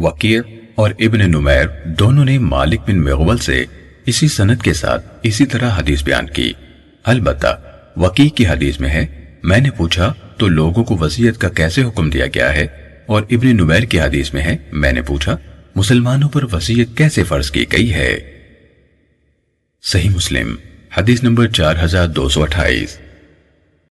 वकीर और इब्न नुमैर दोनों ने मालिक बिन मेगवल से इसी सनद के साथ इसी तरह हदीस बयान की। अलबत्ता वकी की हदीस में है, मैंने पूछा तो लोगों को वसीयत का कैसे हुक्म दिया गया है? और इब्न नुमैर की हदीस में है, मैंने पूछा, मुसलमानों पर वसीयत कैसे फ़र्ज़ की गई है? सही मुस्लिम, हदीस नंबर चार हज़ार दो सौ अट्ठाईस।